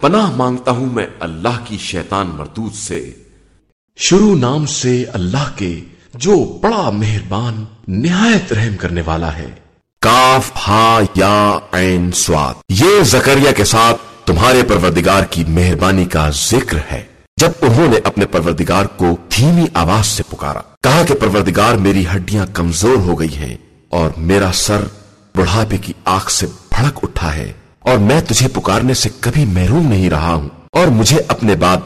پناہ مانگتا ہوں میں اللہ کی شیطان مردود سے۔ شروع نام سے اللہ کے جو بڑا مہربان، نہایت رحم کرنے والا ہے۔ کاف، ہا، یا، عین، سواد۔ یہ زکریا کے ساتھ تمہارے پروردگار کی مہربانی کا ذکر ہے۔ جب انہوں نے اپنے پروردگار کو دھیمی آواز سے پکارا، کہا کہ پروردگار، میری ہڈیاں کمزور ہو گئی ہیں اور میرا سر بڑھاپے کی آنکھ سے بھڑک اٹھا ہے۔ اور میں تجھے پکارنے سے کبھی محروم نہیں رہا ہوں۔ اور مجھے اپنے بعد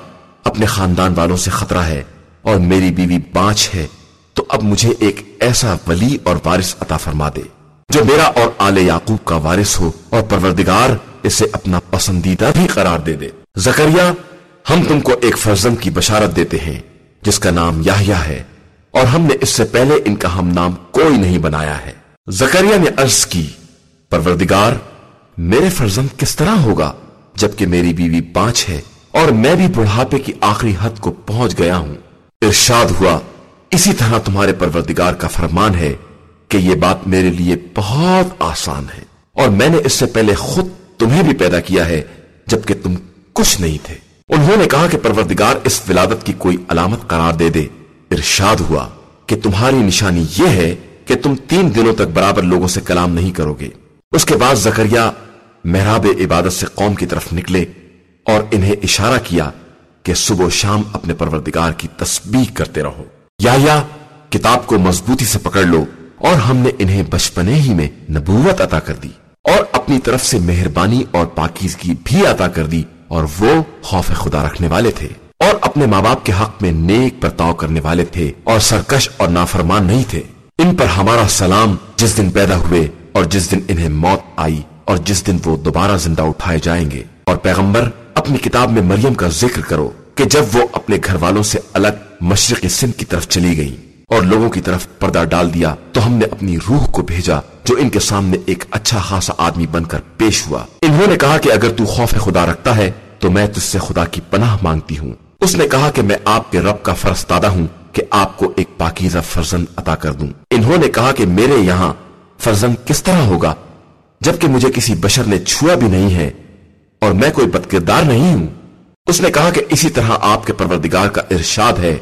اپنے خاندان والوں سے خطرہ ہے اور میری بیوی بانچ ہے، تو اب مجھے ایک ایسا ولی اور وارث عطا فرما دے، جو میرا اور آل یعقوب کا وارث ہو اور پروردگار اسے اپنا پسندیدہ بھی قرار دے دے۔ زکریا، ہم تم کو ایک فرزند کی بشارت دیتے ہیں، جس کا نام یاہیا ہے، اور ہم نے اس سے پہلے ان کا ہم نام کوئی نہیں بنایا ہے۔ زکریا نے عرض کی، پروردگار میرے فرزند کس طرح ہوگا جبکہ میری بیوی پانچ ہے اور میں بھی بڑھاپے کی آخری حد کو پہنچ گیا ہوں؟ ارشاد ہوا، اسی طرح تمہارے پروردگار کا فرمان ہے کہ یہ بات میرے لیے بہت آسان ہے اور میں نے اس سے پہلے خود تمہیں بھی پیدا کیا ہے جبکہ تم کچھ نہیں تھے۔ انہوں نے کہا کہ پروردگار اس ولادت کی کوئی علامت قرار دے دے۔ ارشاد ہوا کہ تمہاری نشانی یہ ہے کہ تم تین دنوں تک برابر لوگوں سے کلام نہیں کرو گے۔ اس کے بعد زکریا محراب عبادت سے قوم کی طرف نکلے اور انہیں اشارہ کیا کہ صبح و شام اپنے پروردگار کی تسبیح کرتے رہو۔ یا یا، کتاب کو مضبوطی سے پکڑ لو اور ہم نے انہیں بچپنے ہی میں نبوت عطا کر دی اور اپنی طرف سے مہربانی اور پاکیزگی بھی عطا کر دی اور وہ خوف خدا رکھنے والے تھے اور اپنے ماں باپ کے حق میں نیک برتاؤ کرنے والے تھے اور سرکش اور نافرمان نہیں تھے۔ ان پر ہمارا سلام جس دن پیدا ہوئے اور جس دن انہیں موت آئی اور جس دن وہ دوبارہ زندہ اٹھائے جائیں گے۔ اور پیغمبر، اپنی کتاب میں مریم کا ذکر کرو کہ جب وہ اپنے گھر والوں سے الگ مشرقی سندھ کی طرف چلی گئی اور لوگوں کی طرف پردہ ڈال دیا، تو ہم نے اپنی روح کو بھیجا، جو ان کے سامنے ایک اچھا خاصا آدمی بن کر پیش ہوا۔ انہوں نے کہا کہ اگر تو خوف خدا رکھتا ہے، تو میں تجھ سے خدا کی پناہ مانگتی ہوں۔ اس نے کہا کہ میں آپ کے رب کا فرض دادا ہوں کہ آپ کو ایک پاکیزہ فرزند عطا کر دوں۔ انہوں نے کہا کہ میرے یہاں فرزند کس طرح ہوگا؟ جبکہ مجھے کسی بشر نے چھوا بھی نہیں ہے اور میں کوئی بد کردار نہیں ہوں۔ اس نے کہا کہ اسی طرح آپ کے پروردگار کا ارشاد ہے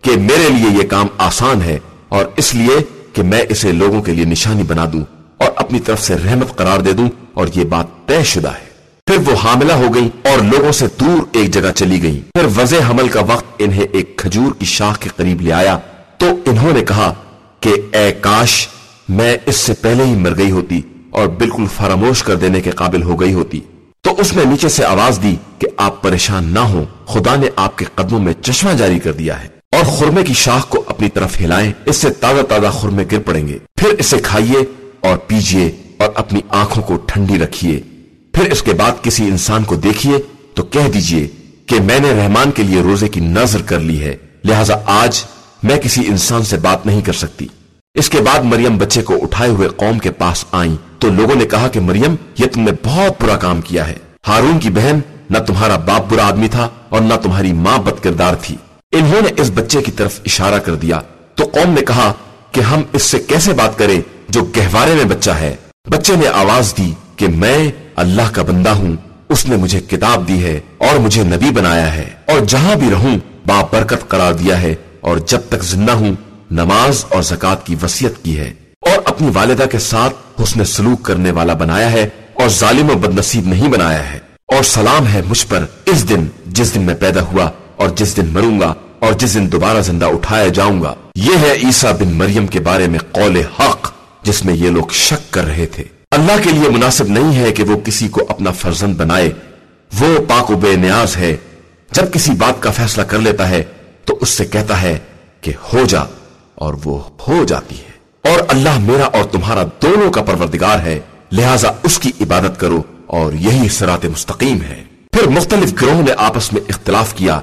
کہ میرے لیے یہ کام آسان ہے اور اس لیے کہ میں اسے لوگوں کے لیے نشانی بنا دوں اور اپنی طرف سے رحمت قرار دے دوں اور یہ بات طے شدہ ہے۔ پھر وہ حاملہ ہو گئی اور لوگوں سے دور ایک جگہ چلی گئی پھر وضع حمل کا وقت انہیں ایک کھجور کی شاخ کے قریب لے آیا۔ تو انہوں نے کہا کہ، اے کاش، میں اس سے پہلے ہی مر گئی ہوتی۔ اور بالکل فراموش کر دینے کے قابل ہو گئی ہوتی۔ تو اس نے نیچے سے آواز دی کہ آپ پریشان نہ ہو خدا نے آپ کے قدموں میں چشمہ جاری کر دیا ہے۔ اور خرمے کی شاخ کو اپنی طرف ہلائیں، اس سے تازہ تازہ خرمے گر پڑیں گے۔ پھر اسے کھائیے اور پیجیے اور اپنی آنکھوں کو ٹھنڈی رکھیے۔ پھر اس کے بعد کسی انسان کو دیکھیے تو کہہ دیجیے کہ میں نے رحمان کے لیے روزے کی نظر کر لی ہے۔ لہٰذا آج میں کسی انسان سے بات نہیں کر سکتی۔ اس کے بعد مریم بچے کو اٹھائے ہوئے قوم کے پاس آئیں۔ تو لوگوں نے کہا کہ مریم، یہ تم نے بہت برا کام کیا ہے۔ ہارون کی بہن نہ تمہارا باپ برا آدمی تھا اور نہ تمہاری ماں بد کردار تھی۔ انہوں نے اس بچے کی طرف اشارہ کر دیا۔ تو قوم نے کہا کہ ہم اس سے کیسے بات کریں جو گہوارے میں بچہ ہے۔ بچے نے آواز دی کہ میں اللہ کا بندہ ہوں۔ اس نے مجھے کتاب دی ہے اور مجھے نبی بنایا ہے۔ اور جہاں بھی رہوں، با برکت قرار دیا ہے۔ اور جب تک زندہ ہوں، نماز اور زکات کی وسیعت کی ہے۔ اور اپنی والدہ کے ساتھ حسن سلوک کرنے والا بنایا ہے اور ظالم و بد نصیب نہیں بنایا ہے۔ اور سلام ہے مجھ پر اس دن جس دن میں پیدا ہوا اور جس دن مروں گا اور جس دن دوبارہ زندہ اٹھایا جاؤں گا۔ یہ ہے عیسیٰ بن مریم کے بارے میں قول حق، جس میں یہ لوگ شک کر رہے تھے۔ اللہ کے لیے مناسب نہیں ہے کہ وہ کسی کو اپنا فرزند بنائے۔ وہ پاک و بے نیاز ہے۔ جب کسی بات کا فیصلہ کر لیتا ہے تو اس سے کہتا ہے کہ ہو جا اور وہ ہو جاتی ہے۔ اور اللہ میرا اور تمہارا دونوں کا پروردگار ہے، لہذا اس کی عبادت کرو اور یہی سرات مستقیم ہے۔ پھر مختلف گروہوں نے آپس میں اختلاف کیا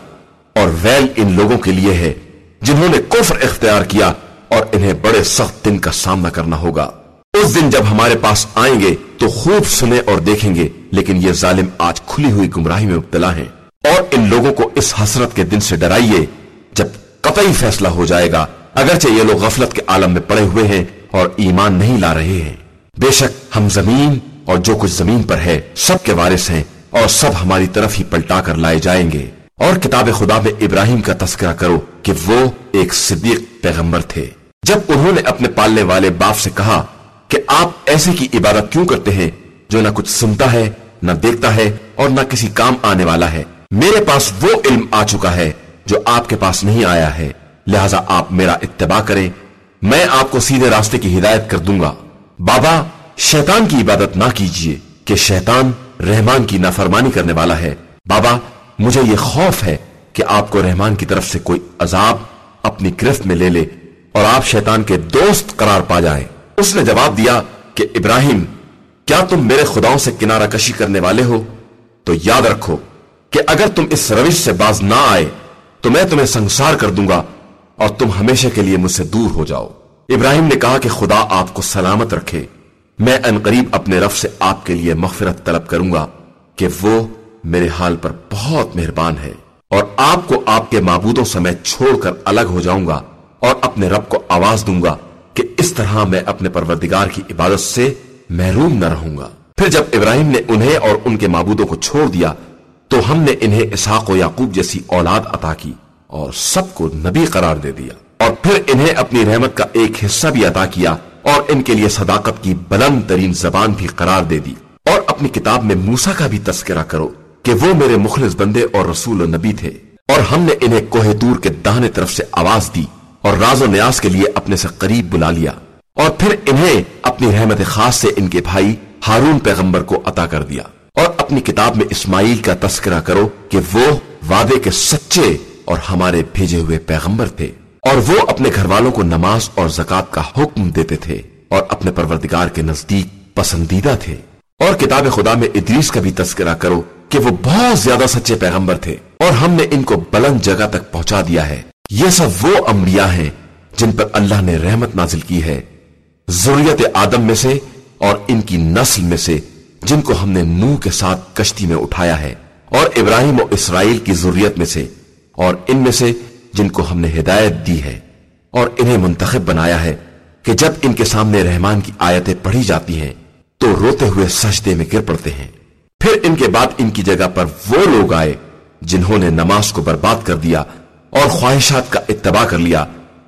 اور ویل ان لوگوں کے لیے ہے جنہوں نے کفر اختیار کیا اور انہیں بڑے سخت دن کا سامنا کرنا ہوگا۔ اس دن جب ہمارے پاس آئیں گے تو خوب سنے اور دیکھیں گے، لیکن یہ ظالم آج کھلی ہوئی گمراہی میں مبتلا ہیں۔ اور ان لوگوں کو اس حسرت کے دن سے ڈرائیے جب قطعی فیصلہ ہو جائے گا۔ اگرچہ یہ لوگ غفلت کے عالم میں پڑے ہوئے ہیں اور ایمان نہیں لا رہے ہیں۔ بے شک ہم زمین اور جو کچھ زمین پر ہے، سب کے وارث ہیں اور سب ہماری طرف ہی پلٹا کر لائے جائیں گے۔ اور کتاب خدا میں ابراہیم کا تذکرہ کرو کہ وہ ایک صدیق پیغمبر تھے۔ جب انہوں نے اپنے پالنے والے باپ سے کہا کہ آپ ایسے کی عبادت کیوں کرتے ہیں جو نہ کچھ سنتا ہے، نہ دیکھتا ہے اور نہ کسی کام آنے والا ہے، میرے پاس وہ علم آ چکا ہے جو آپ کے پاس نہیں آیا ہے۔ لہذا آپ میرا اتباع کریں، میں آپ کو سیدھے راستے کی ہدایت کر دوں گا۔ بابا، شیطان کی عبادت نہ کیجیے کہ شیطان رحمان کی نافرمانی کرنے والا ہے۔ بابا، مجھے یہ خوف ہے کہ آپ کو رحمان کی طرف سے کوئی عذاب اپنی گرفت میں لے لے اور آپ شیطان کے دوست قرار پا جائیں۔ اس نے جواب دیا کہ، ابراہیم، کیا تم میرے خداؤں سے کنارہ کشی کرنے والے ہو؟ تو یاد رکھو کہ اگر تم اس روش سے باز نہ آئے، تو میں تمہیں سنسار کر دوں گا۔ اور تم ہمیشہ کے لیے مجھ سے دور ہو جاؤ۔ ابراہیم نے کہا کہ خدا آپ کو سلامت رکھے۔ میں انقریب اپنے رف سے آپ کے لیے مغفرت طلب کروں گا کہ وہ میرے حال پر بہت مہربان ہے اور آپ کو آپ کے معبودوں سمیت چھوڑ کر الگ ہو جاؤں گا اور اپنے رب کو آواز دوں گا کہ اس طرح میں اپنے پروردگار کی عبادت سے محروم نہ رہوں گا۔ پھر جب ابراہیم نے انہیں اور ان کے معبودوں کو چھوڑ دیا تو ہم نے انہیں اسحاق و یعقوب جیسی اولاد عطا کی۔ اور سب کو نبی قرار دے دیا اور پھر انہیں اپنی رحمت کا ایک حصہ بھی عطا کیا اور ان کے لیے صداقت کی بلند ترین زبان بھی قرار دے دی اور اپنی کتاب میں موسا کا بھی تذکرہ کرو کہ وہ میرے مخلص بندے اور رسول و نبی تھے اور ہم نے انہیں کوہ دور کے داہنے طرف سے آواز دی اور راز و نیاز کے لیے اپنے سے قریب بلا لیا اور پھر انہیں اپنی رحمت خاص سے ان کے بھائی ہارون پیغمبر کو عطا کر دیا اور اپنی کتاب میں اسماعیل کا تذکرہ کرو کہ وہ وعدے کے سچے اور ہمارے بھیجے ہوئے پیغمبر تھے اور وہ اپنے گھر والوں کو نماز اور زکات کا حکم دیتے تھے اور اپنے پروردگار کے نزدیک پسندیدہ تھے۔ اور کتاب خدا میں ادریس کا بھی تذکرہ کرو کہ وہ بہت زیادہ سچے پیغمبر تھے اور ہم نے ان کو بلند جگہ تک پہنچا دیا ہے۔ یہ سب وہ انبیاء ہیں جن پر اللہ نے رحمت نازل کی ہے۔ ضروریت آدم میں سے اور ان کی نسل میں سے جن کو ہم نے نو کے ساتھ کشتی میں اٹھایا ہے اور ابراہیم و اسرائیل کی ضروریت میں سے اور ان میں سے جن کو ہم نے ہدایت دی ہے اور انہیں منتخب بنایا ہے کہ جب ان کے سامنے رحمان کی آیتیں پڑھی جاتی ہیں، تو روتے ہوئے سجدے میں گر پڑتے ہیں۔ پھر ان کے بعد ان کی جگہ پر وہ لوگ آئے جنہوں نے نماز کو برباد کر دیا اور خواہشات کا اتباع کر لیا۔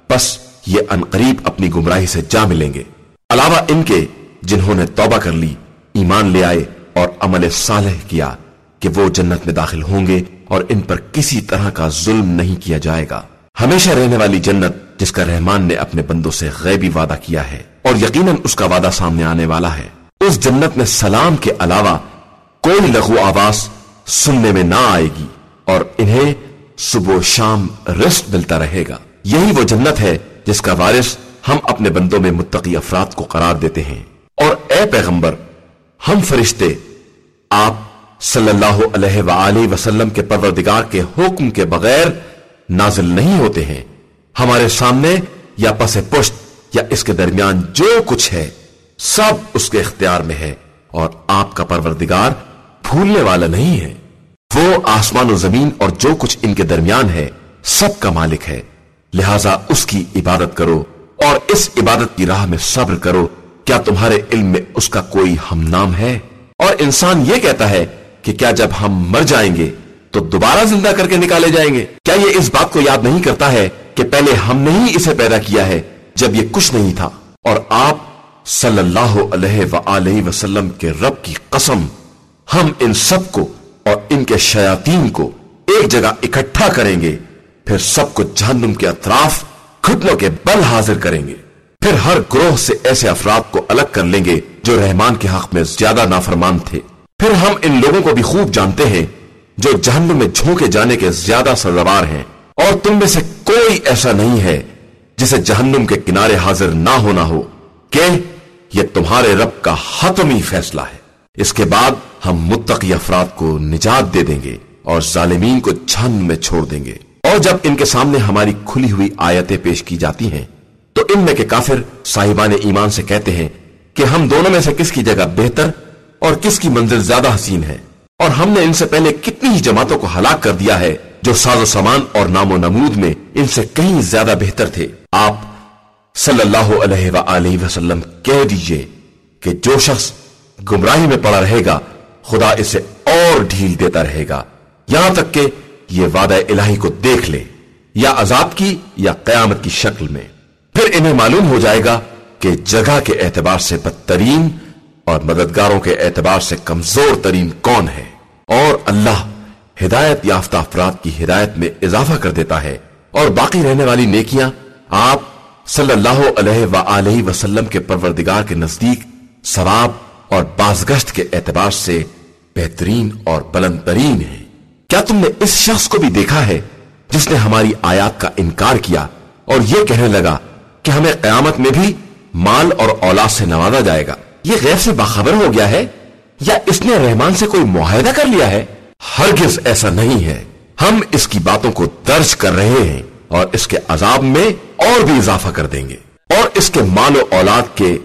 بس یہ انقریب اپنی گمراہی سے جا ملیں گے۔ علاوہ ان کے جنہوں نے توبہ کر لی، ایمان لے آئے اور عمل صالح کیا کہ وہ جنت میں داخل ہوں گے۔ اور ان پر کسی طرح کا ظلم نہیں کیا جائے گا۔ ہمیشہ رہنے والی جنت جس کا رحمان نے اپنے بندوں سے غیبی وعدہ کیا ہے اور یقیناً اس کا وعدہ سامنے آنے والا ہے۔ اس جنت میں سلام کے علاوہ کوئی لغو آواز سننے میں نہ آئے گی اور انہیں صبح و شام رسٹ ملتا رہے گا۔ یہی وہ جنت ہے جس کا وارث ہم اپنے بندوں میں متقی افراد کو قرار دیتے ہیں۔ اور اے پیغمبر، ہم فرشتے، آپ صلی اللہ علیہ وآلہ وسلم کے پروردگار کے حکم کے بغیر نازل نہیں ہوتے ہیں۔ ہمارے سامنے یا پس پشت یا اس کے درمیان جو کچھ ہے، سب اس کے اختیار میں ہے اور آپ کا پروردگار بھولنے والا نہیں ہے۔ وہ آسمان و زمین اور جو کچھ ان کے درمیان ہے، سب کا مالک ہے۔ لہذا اس کی عبادت کرو اور اس عبادت کی راہ میں صبر کرو۔ کیا تمہارے علم میں اس کا کوئی ہم نام ہے؟ اور انسان یہ کہتا ہے کہ کیا جب ہم مر جائیں گے تو دوبارہ زندہ کر کے نکالے جائیں گے؟ کیا یہ اس بات کو یاد نہیں کرتا ہے کہ پہلے ہم نے ہی اسے پیدا کیا ہے جب یہ کچھ نہیں تھا؟ اور آپ صلی اللہ علیہ وآلہ وسلم کے رب کی قسم، ہم ان سب کو اور ان کے شیاطین کو ایک جگہ اکٹھا کریں گے، پھر سب کو جہنم کے اطراف گھٹنوں کے بل حاضر کریں گے۔ پھر ہر گروہ سے ایسے افراد کو الگ کر لیں گے جو رحمان کے حق میں زیادہ نافرمان تھے۔ پھر ہم ان لوگوں کو بھی خوب جانتے ہیں جو جہنم میں جھونکے جانے کے زیادہ سزوار ہیں۔ اور تم میں سے کوئی ایسا نہیں ہے جسے جہنم کے کنارے حاضر نہ ہونا ہو کہ یہ تمہارے رب کا حتمی فیصلہ ہے۔ اس کے بعد ہم متقی افراد کو نجات دے دیں گے اور ظالمین کو جہنم میں چھوڑ دیں گے۔ اور جب ان کے سامنے ہماری کھلی ہوئی آیتیں پیش کی جاتی ہیں، تو ان میں کے کافر صاحبان ایمان سے کہتے ہیں کہ ہم دونوں میں سے کس کی جگہ بہتر اور کس کی منزل زیادہ حسین ہے؟ اور ہم نے ان سے پہلے کتنی ہی جماعتوں کو ہلاک کر دیا ہے جو ساز و سامان اور نام و نمود میں ان سے کہیں زیادہ بہتر تھے۔ آپ صلی اللہ علیہ وآلہ وسلم کہہ دیجیے کہ جو شخص گمراہی میں پڑا رہے گا، خدا اسے اور ڈھیل دیتا رہے گا۔ یہاں تک کہ یہ وعدہ الہی کو دیکھ لے، یا عذاب کی یا قیامت کی شکل میں۔ پھر انہیں معلوم ہو جائے گا کہ جگہ کے اعتبار سے بدترین اور مددگاروں کے اعتبار سے کمزور ترین کون ہے؟ اور اللہ ہدایت یافتہ افراد کی ہدایت میں اضافہ کر دیتا ہے۔ اور باقی رہنے والی نیکیاں آپ صلی اللہ علیہ وآلہ وسلم کے پروردگار کے نزدیک ثواب اور بازگشت کے اعتبار سے بہترین اور بلند ترین ہے کیا تم نے اس شخص کو بھی دیکھا ہے جس نے ہماری آیات کا انکار کیا اور یہ کہنے لگا کہ ہمیں قیامت میں بھی مال اور اولاد سے نوازا جائے گا؟ یہ غیر سے باخبر ہو گیا ہے یا اس نے رحمان سے کوئی معاہدہ کر لیا ہے؟ ہرگز ایسا نہیں ہے۔ ہم اس کی باتوں کو درج کر رہے ہیں اور اس کے عذاب میں اور بھی اضافہ کر دیں گے۔ اور اس کے مال و اولاد کے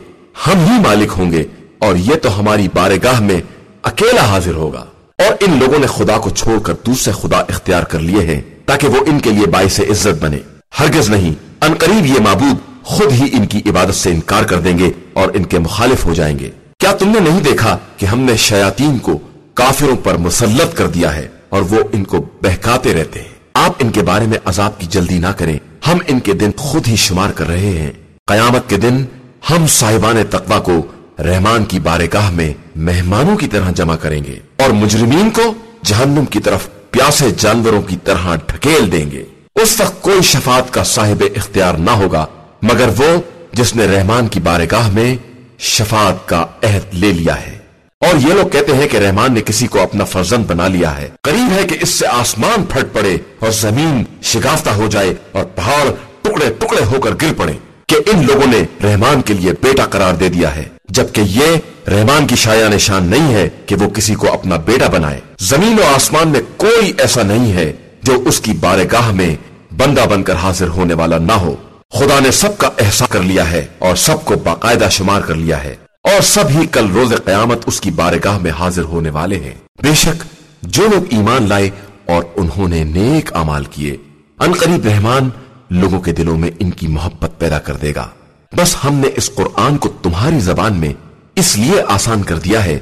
ہم ہی مالک ہوں گے اور یہ تو ہماری بارگاہ میں اکیلا حاضر ہوگا۔ اور ان لوگوں نے خدا کو چھوڑ کر دوسرے خدا اختیار کر لیے ہیں تاکہ وہ ان کے لیے باعث عزت بنے۔ ہرگز نہیں۔ ان قریب یہ معبود خود ہی ان کی عبادت سے انکار کر دیں گے اور ان کے مخالف ہو جائیں گے۔ کیا تم نے نہیں دیکھا کہ ہم نے شیاطین کو کافروں پر مسلط کر دیا ہے اور وہ ان کو بہکاتے رہتے ہیں؟ آپ ان کے بارے میں عذاب کی جلدی نہ کریں۔ ہم ان کے دن خود ہی شمار کر رہے ہیں۔ قیامت کے دن ہم صاحبان تقوی کو رحمان کی بارگاہ میں مہمانوں کی طرح جمع کریں گے اور مجرمین کو جہنم کی طرف پیاسے جانوروں کی طرح ڈھکیل دیں گے۔ اس وقت کوئی شفاعت کا صاحب اختیار نہ ہوگا۔ مگر وہ جس نے رحمان کی بارگاہ میں شفاعت کا عہد لے لیا ہے۔ اور یہ لوگ کہتے ہیں کہ رحمان نے کسی کو اپنا فرزند بنا لیا ہے۔ قریب ہے کہ اس سے آسمان پھٹ پڑے اور زمین شگافتہ ہو جائے اور پہاڑ ٹکڑے ٹکڑے ہو کر گر پڑے کہ ان لوگوں نے رحمان کے لیے بیٹا قرار دے دیا ہے۔ جبکہ یہ رحمان کی شاید نشان نہیں ہے کہ وہ کسی کو اپنا بیٹا بنائے۔ زمین و آسمان میں کوئی ایسا نہیں ہے جو اس کی بارگاہ میں بندہ بن کر حاضر ہونے والا نہ ہو۔ خدا نے سب کا احساس کر لیا ہے اور سب کو باقاعدہ شمار کر لیا ہے اور سب ہی کل روز قیامت اس کی بارگاہ میں حاضر ہونے والے ہیں۔ بے شک جو لوگ ایمان لائے اور انہوں نے نیک امال کیے قریب رحمان لوگوں کے دلوں میں ان کی محبت پیدا کر دے گا۔ بس ہم نے اس قرآن کو تمہاری زبان میں اس لیے آسان کر دیا ہے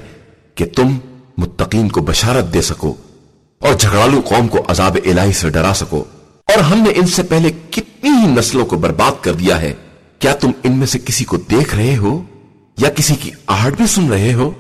کہ تم متقین کو بشارت دے سکو اور جھگڑالو قوم کو عذاب الہی سے ڈرا سکو۔ اور ہم نے ان سے پہلے کتنی ہی نسلوں کو برباد کر دیا ہے۔ کیا تم ان میں سے کسی کو دیکھ رہے ہو؟ یا کسی کی آہٹ بھی سن رہے ہو؟